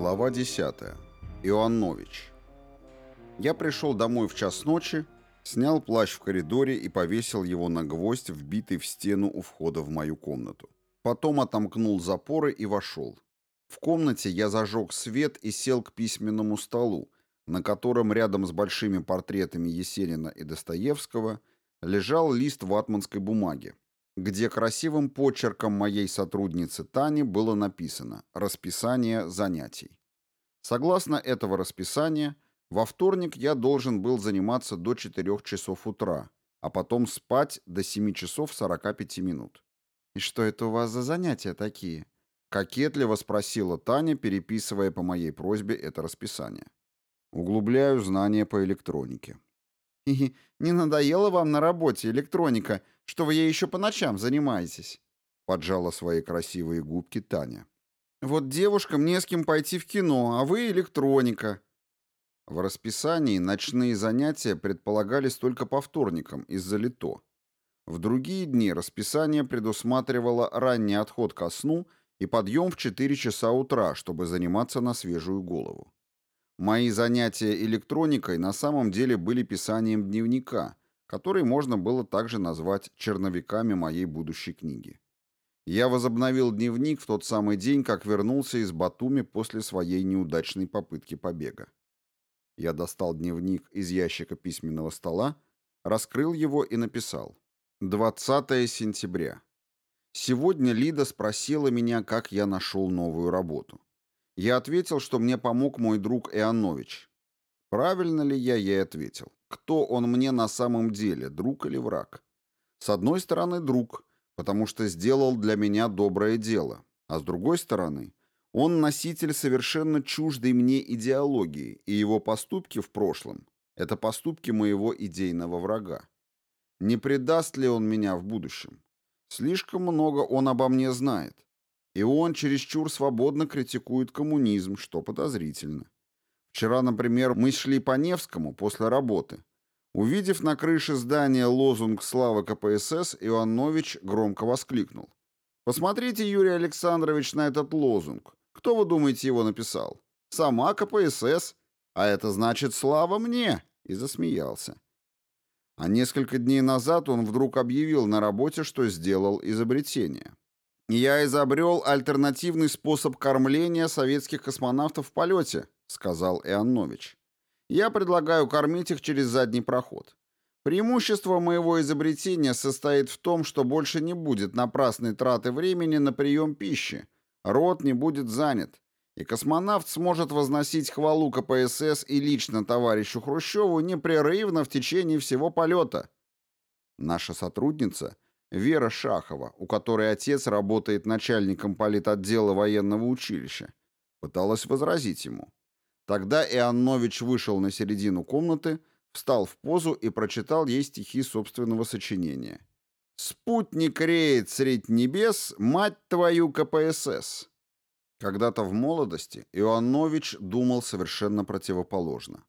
Глава 10. Иоаннович. Я пришел домой в час ночи, снял плащ в коридоре и повесил его на гвоздь, вбитый в стену у входа в мою комнату. Потом отомкнул запоры и вошел. В комнате я зажег свет и сел к письменному столу, на котором рядом с большими портретами Есенина и Достоевского лежал лист ватманской бумаги, где красивым почерком моей сотрудницы Тани было написано «Расписание занятий». Согласно этого расписания, во вторник я должен был заниматься до 4 часов утра, а потом спать до 7 часов 45 минут. «И что это у вас за занятия такие?» Кокетливо спросила Таня, переписывая по моей просьбе это расписание. Углубляю знания по электронике. И не надоело вам на работе электроника, что вы ей еще по ночам занимаетесь?» Поджала свои красивые губки Таня. «Вот девушкам не с кем пойти в кино, а вы электроника». В расписании ночные занятия предполагались только по вторникам из-за лето. В другие дни расписание предусматривало ранний отход ко сну и подъем в 4 часа утра, чтобы заниматься на свежую голову. Мои занятия электроникой на самом деле были писанием дневника, который можно было также назвать черновиками моей будущей книги. Я возобновил дневник в тот самый день, как вернулся из Батуми после своей неудачной попытки побега. Я достал дневник из ящика письменного стола, раскрыл его и написал. 20 сентября. Сегодня Лида спросила меня, как я нашел новую работу. Я ответил, что мне помог мой друг Иоаннович. Правильно ли я ей ответил? Кто он мне на самом деле, друг или враг? С одной стороны, друг, потому что сделал для меня доброе дело, а с другой стороны, он носитель совершенно чуждой мне идеологии, и его поступки в прошлом – это поступки моего идейного врага. Не предаст ли он меня в будущем? Слишком много он обо мне знает. И он чересчур свободно критикует коммунизм, что подозрительно. Вчера, например, мы шли по Невскому после работы. Увидев на крыше здания лозунг «Слава КПСС», Иоаннович громко воскликнул. «Посмотрите, Юрий Александрович, на этот лозунг. Кто, вы думаете, его написал? Сама КПСС. А это значит «Слава мне!» И засмеялся. А несколько дней назад он вдруг объявил на работе, что сделал изобретение. «Я изобрел альтернативный способ кормления советских космонавтов в полете», сказал Иоаннович. «Я предлагаю кормить их через задний проход. Преимущество моего изобретения состоит в том, что больше не будет напрасной траты времени на прием пищи, рот не будет занят, и космонавт сможет возносить хвалу КПСС и лично товарищу Хрущеву непрерывно в течение всего полета». Наша сотрудница – Вера Шахова, у которой отец работает начальником политотдела военного училища, пыталась возразить ему. Тогда Иоаннович вышел на середину комнаты, встал в позу и прочитал ей стихи собственного сочинения. «Спутник реет средь небес, мать твою КПСС». Когда-то в молодости Иоаннович думал совершенно противоположно.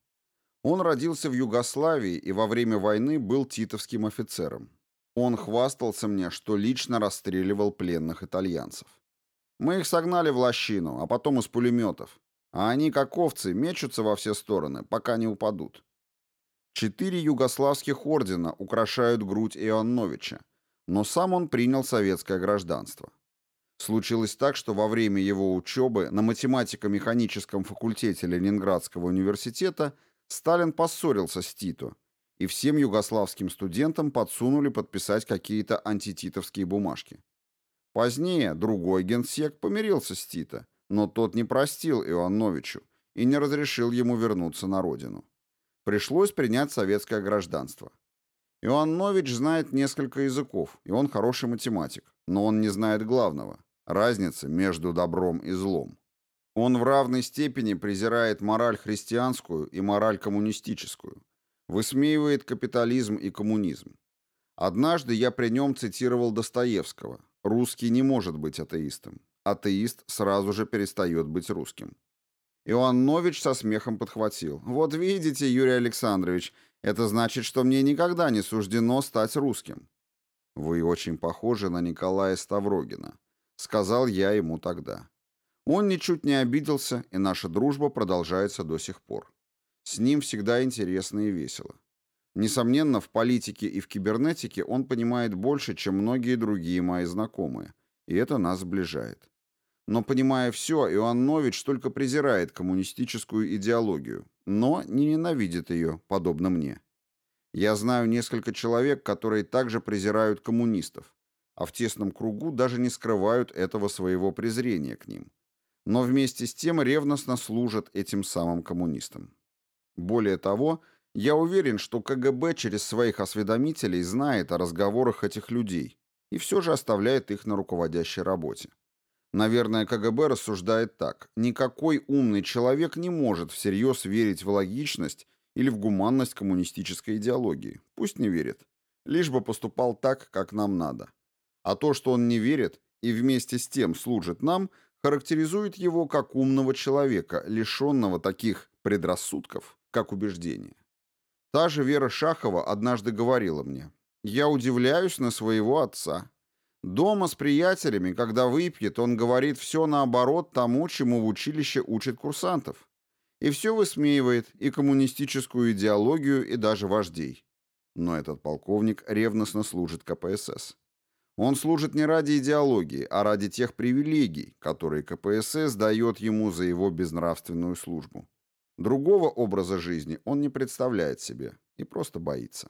Он родился в Югославии и во время войны был титовским офицером. Он хвастался мне, что лично расстреливал пленных итальянцев. Мы их согнали в лощину, а потом из пулеметов. А они, как овцы, мечутся во все стороны, пока не упадут. Четыре югославских ордена украшают грудь Иоанновича, но сам он принял советское гражданство. Случилось так, что во время его учебы на математико-механическом факультете Ленинградского университета Сталин поссорился с Тито, и всем югославским студентам подсунули подписать какие-то антититовские бумажки. Позднее другой генсек помирился с Тито, но тот не простил Иоанновичу и не разрешил ему вернуться на родину. Пришлось принять советское гражданство. Иоаннович знает несколько языков, и он хороший математик, но он не знает главного – разницы между добром и злом. Он в равной степени презирает мораль христианскую и мораль коммунистическую, Высмеивает капитализм и коммунизм. Однажды я при нем цитировал Достоевского. «Русский не может быть атеистом. Атеист сразу же перестает быть русским». Иоаннович со смехом подхватил. «Вот видите, Юрий Александрович, это значит, что мне никогда не суждено стать русским». «Вы очень похожи на Николая Ставрогина», — сказал я ему тогда. Он ничуть не обиделся, и наша дружба продолжается до сих пор. С ним всегда интересно и весело. Несомненно, в политике и в кибернетике он понимает больше, чем многие другие мои знакомые, и это нас сближает. Но, понимая все, Иоанн Нович только презирает коммунистическую идеологию, но не ненавидит ее, подобно мне. Я знаю несколько человек, которые также презирают коммунистов, а в тесном кругу даже не скрывают этого своего презрения к ним. Но вместе с тем ревностно служат этим самым коммунистам. Более того, я уверен, что КГБ через своих осведомителей знает о разговорах этих людей и все же оставляет их на руководящей работе. Наверное, КГБ рассуждает так. Никакой умный человек не может всерьез верить в логичность или в гуманность коммунистической идеологии. Пусть не верит. Лишь бы поступал так, как нам надо. А то, что он не верит и вместе с тем служит нам, характеризует его как умного человека, лишенного таких предрассудков, как убеждения. Та же Вера Шахова однажды говорила мне, «Я удивляюсь на своего отца. Дома с приятелями, когда выпьет, он говорит все наоборот тому, чему в училище учат курсантов. И все высмеивает, и коммунистическую идеологию, и даже вождей. Но этот полковник ревностно служит КПСС. Он служит не ради идеологии, а ради тех привилегий, которые КПСС дает ему за его безнравственную службу. Другого образа жизни он не представляет себе и просто боится.